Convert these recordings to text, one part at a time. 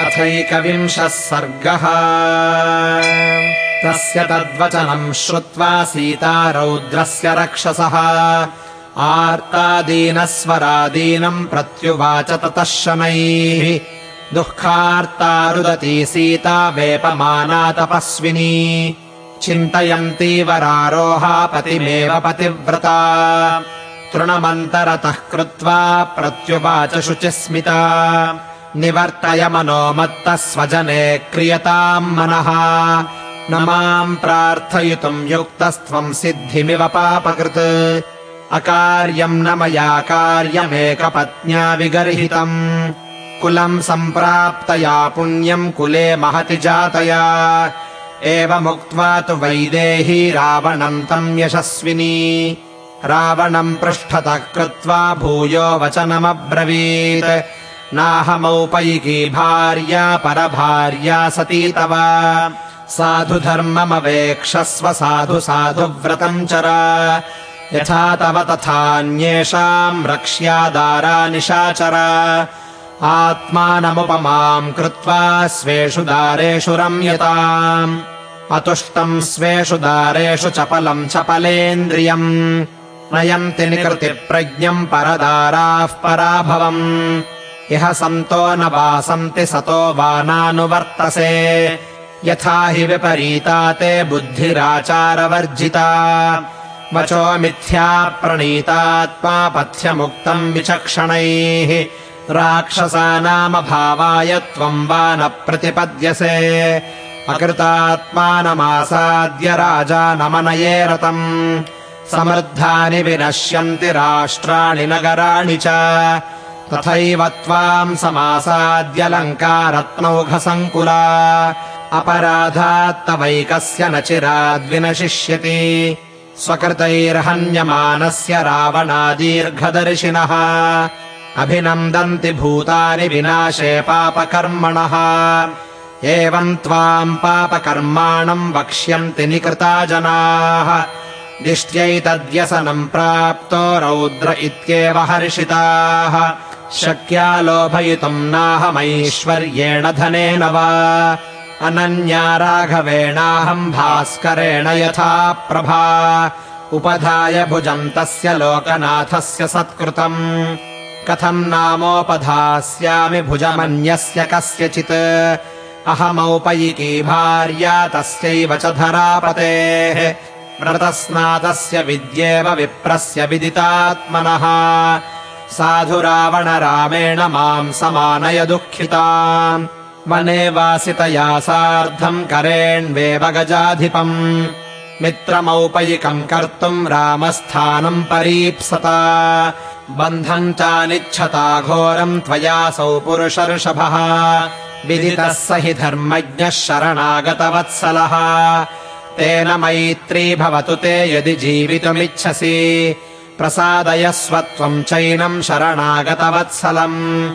अथैकविंशः सर्गः। तस्य तद्वचनम् श्रुत्वा सीता रौद्रस्य रक्षसः। आर्तादीनस्वरादीनम् प्रत्युवाच ततः शनैः। दुःखार्ता रुदती सीता वेपमाना तपस्विनी। चिन्तयन्ती वरारोहा पतिमेव पतिव्रता। तृणमन्तरतः कृत्वा प्रत्युवाच शुचिस्मिता निवर्तय मनो मत्तः स्वजने क्रियताम् मनः। न माम् प्रार्थयितुम् युक्तस्त्वम् सिद्धिमिव पापकृत्। अकार्यम् न मया कार्यमेकपत्न्या विगर्हितम्। कुलम् सम्प्राप्तया पुण्यम् कुले महति जातया। एवमुक्त्वा तु वैदेही रावणम् तम् यशस्विनी। रावणम् पृष्ठतः कृत्वा भूयो वचनमब्रवीत् नाहमौपैकी भार्या परभार्या सती तव। साधु धर्ममवेक्षस्व साधु साधु व्रतम् चर यथा तव तथान्येषाम् रक्ष्यादारा निशाचर आत्मानमुपमाम् कृत्वा स्वेषु दारेषु रम्यताम्। अतुष्टम् स्वेषु दारेषु चपलम् चपलेन्द्रियम्। नयन्ति निकृतिप्रज्ञम् परदाराः पराभवम् इह सन्तो न वासन्ति सतो वा नानुवर्तसे यथा हि विपरीता ते बुद्धिराचारवर्जिता। वचो मिथ्या प्रणीतात्मा पथ्यमुक्तम् विचक्षणैः। राक्षसानामभावाय त्वम् वा न प्रतिपद्यसे। अकृतात्मानमासाद्य राजा नमनये रतम्। समृद्धानि विनश्यन्ति राष्ट्राणि नगराणि च तथैव त्वाम् समासाद्य लङ्कारत्नौघसङ्कुला। अपराधात्तवैकस्य न चिराद्विनशिष्यति। स्वकृतैर्हन्यमानस्य रावणादीर्घदर्शिनः। अभिनन्दन्ति भूतानि विनाशे पापकर्मणः। एवम् त्वाम् पापकर्माणम् वक्ष्यन्ति निकृता जनाः। दिष्ट्यैतद्व्यसनम् प्राप्तो रौद्र इत्येव हर्षिताः शक्या लोभयितुम् नाहमैश्वर्येण धनेन वा। अनन्या राघवेणाहम् भास्करेण यथा प्रभा। उपधाय भुजम् तस्य लोकनाथस्य सत्कृतम्। कथम् नामोपधास्यामि भुजमन्यस्य कस्यचित्। अहमौपयिकी भार्या तस्यैव च धरापतेः। व्रतस्नातस्य विद्येव विप्रस्य विदितात्मनः साधु रावण रामेण माम् समानय दुःखिता वने वासितया सार्धम् करेण्वेव गजाधिपम् मित्रमौपयिकम् कर्तुम् रामस्थानम् परीप्सता। बन्धम् चानिच्छता घोरम् त्वयासौ पुरुषर्षभः। विदितः स हि धर्मज्ञः शरणागतवत्सलः। तेन मैत्री भवतु ते यदि जीवितुमिच्छसि प्रसादयस्व त्वम् चैनम् शरणागतवत्सलम्।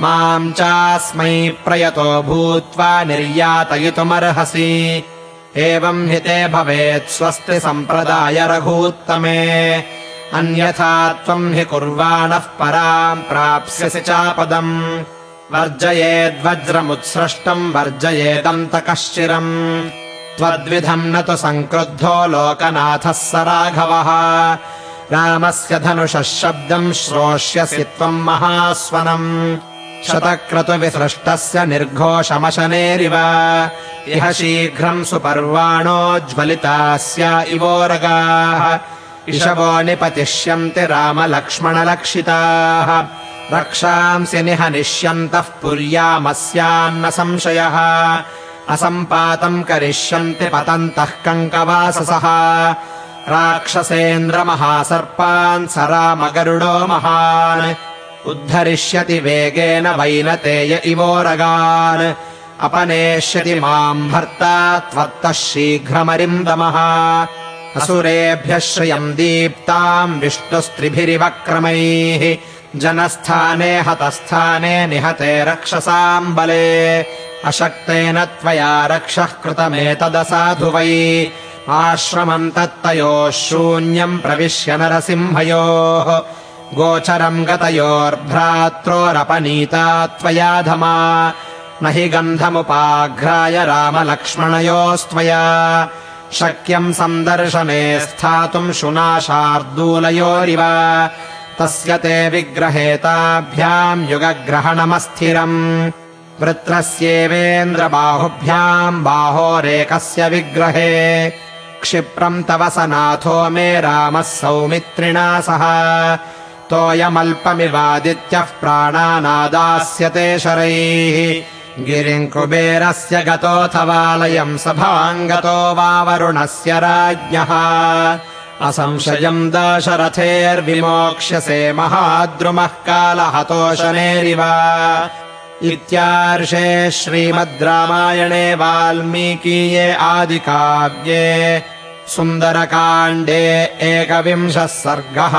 माम् चास्मै प्रयतो भूत्वा निर्यातयितुमर्हसि। एवम् हि ते भवेत् स्वस्ति सम्प्रदाय रघूत्तमे। अन्यथा त्वम् हि कुर्वाणः पराम् प्राप्स्यसि चापदम्। वर्जयेद्वज्रमुत्सृष्टम् वर्जयेदन्तकश्चिरम्। त्वद्विधम् न तु सङ्क्रुद्धो लोकनाथः स राघवः रामस्य धनुषः शब्दम् श्रोष्यसि त्वम् महास्वनम्। शतक्रतुविसृष्टस्य निर्घोषमशनेरिव। इह शीघ्रम् सुपर्वाणोज्ज्वलितास्य इवोरगाः इषवो निपतिष्यन्ति रामलक्ष्मणलक्षिताः। रक्षांसि निहनिष्यन्तः पुर्यामस्यान्न संशयः। असम्पातम् करिष्यन्ति पतन्तः कङ्कवाससः राक्षसेन्द्रमहासर्पान् स रामगरुडो महान्। उद्धरिष्यति वेगेन वैनतेय इवोरगान् अपनेष्यति माम् भर्ता त्वत्तः शीघ्रमरिन्दमः। असुरेभ्यः श्रियम् दीप्ताम् विष्णुस्त्रिभिरिवक्रमैः। जनस्थाने हतस्थाने निहते रक्षसाम् बले। अशक्तेन त्वया रक्षः कृतमेतदसाधु वै आश्रमम् तत्तयोः शून्यम् प्रविश्य नरसिंहयोः। गोचरम् गतयोर्भ्रात्रोरपनीता त्वया धमा। न हि गन्धमुपाघ्राय रामलक्ष्मणयोस्त्वया। शक्यम् सन्दर्शने स्थातुम् शुनाशार्दूलयोरिव। तस्य ते विग्रहेताभ्याम् युगग्रहणमस्थिरम्। वृत्रस्येवेन्द्रबाहुभ्याम् बाहोरेकस्य विग्रहे क्षिप्रम् तव स नाथो मे रामः सौमित्रिणा सह। तोयमल्पमिवादित्यः प्राणानादास्यते शरैः। गिरिम् कुबेरस्य गतोऽथवालयम् सभाङ्गतो वा वरुणस्य राज्ञः। असंशयम् दाशरथेर्विमोक्ष्यसे महाद्रुमः कालहतोषनेरिव इत्यार्षे श्रीमद् रामायणे वाल्मीकीये आदिकाव्ये सुन्दरकाण्डे एकविंशः सर्गः